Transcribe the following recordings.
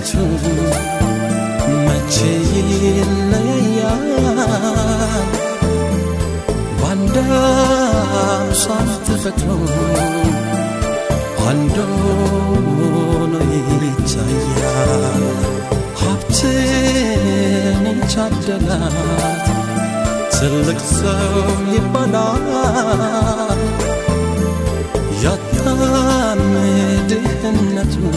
ውበቱ መቼ ይለያል? በአንድ አምሳል ተፈጥሮ አንድ ሆኖ ይታያል ሀብትን ይታደላት ትልቅ ሰው ይባላል። ያጣም ድህነቱን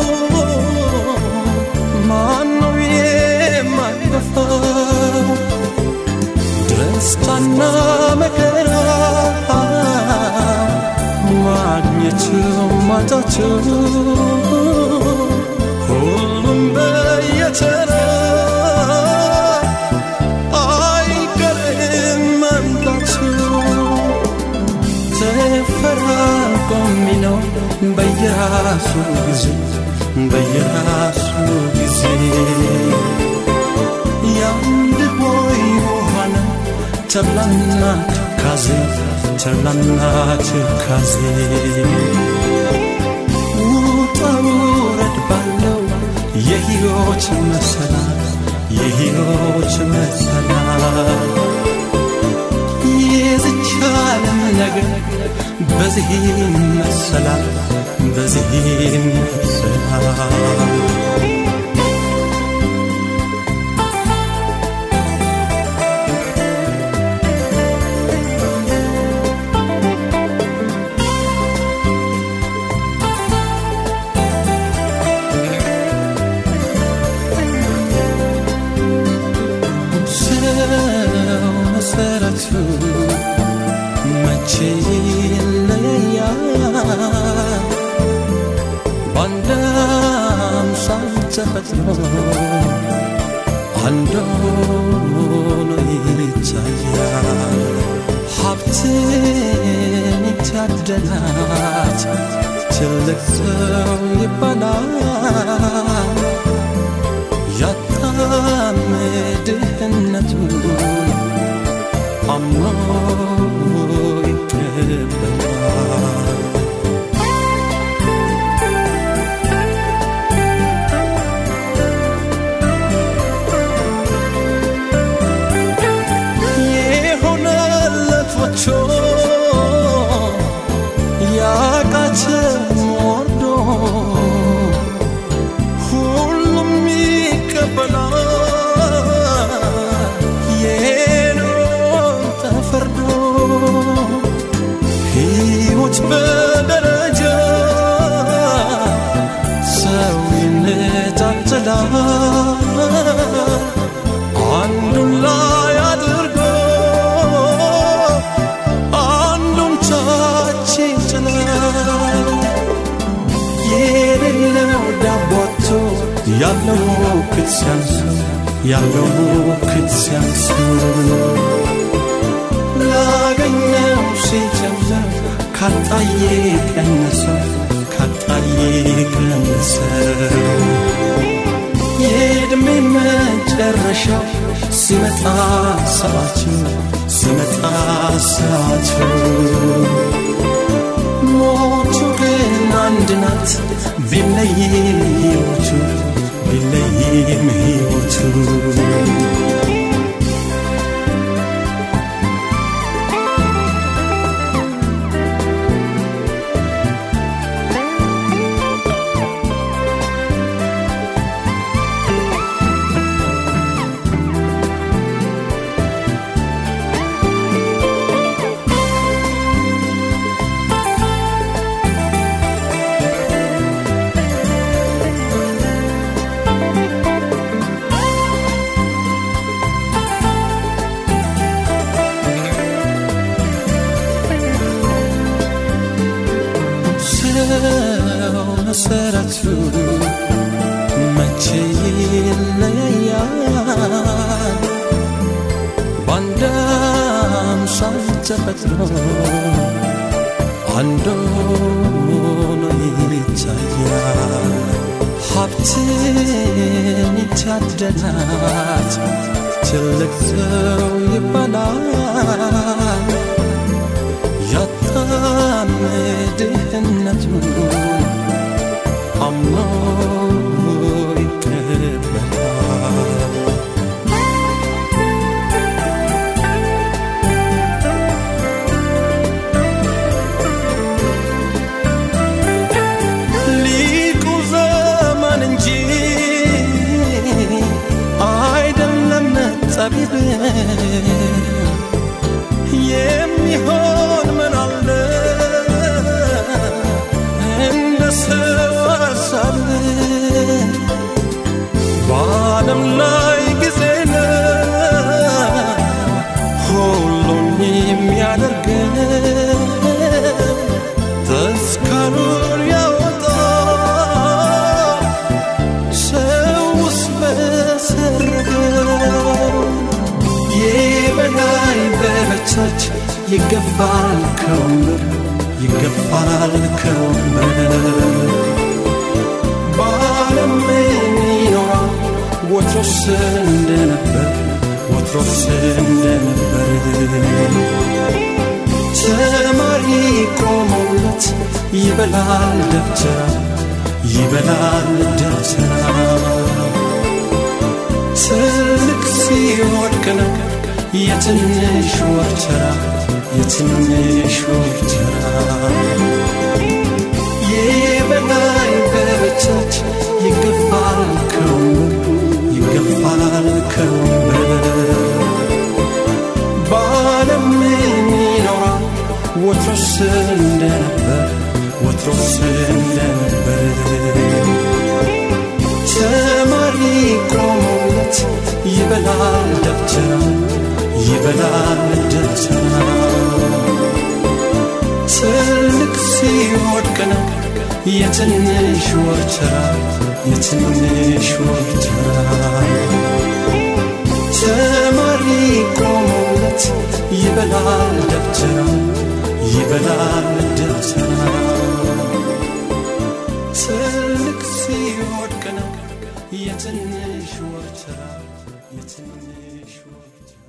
hayat açılır Oğlum böyle yeter Ay karim mandaçım Teferrakom mino Beyrasu bizi Beyrasu bizi Yandı boy ohana Tablanat kazi Tablanat kazi የሕይወት መሰላል የሕይወት መሰላል የዝች ዓለም ነገር በዚህ መሰላል በዚህ መሰላል ተፈጥሮ አንድ ሆኖ ይታያል። ሀብትን የታደላት ትልቅ ሰው ይባላል። ያለው ክትሲያንሱ ያለው ክትሲያንሱ ላገኘው ሲጀምር ካጣዬ ቀነሰው ካጣዬ ቀነሰው የዕድሜ መጨረሻው ሲመጣ ሰዓቱ ሲመጣ ሰዓቱ ሞቱ ግን አንድ ናት You. መሰረቱ መቼ ይለያል? በአንድ አምሳል ተፈጥሮ አንድ ሆኖ ይታያል ሀብትን ይታደላት ትልቅ ሰው ይባላል alone ጊዜ ሁሉን የሚያደርግ ተስካሩን ያወጣ ሰውስ በሰረገው የበላይ በበታች ይገፋል ከወንበር ይገፋል ከወንበር ወትሮስ እንደነበር ወትሮስ እንደነበር ተማሪ ቆሞለት ይበላል ደብተራ ይበላል ደብተራ ትልቅ ሲወድቅ ነው የትንሽ ወርተራ የትንሽ ወርተራ የበላይ በበታች ይገፋል ከወንበር ከወንበር በዓለም የሚኖራል ወትሮስ እንደነበር ወትሮስ እንደነበር ተማሪ ቆሞለት ይበላል ደብተራ ይበላል ደብተራ። ትልቅ ሲወድቅ ነው የትንሽ ወርተራ የትንሽ ወርተራ ተማሪ ቆሞለት ይበላል ደብተራ ይበላል ደብተራ። ትልቅ ሲወድቅ ነው የትንሽ ወርተራ የትንሽ ወርተራ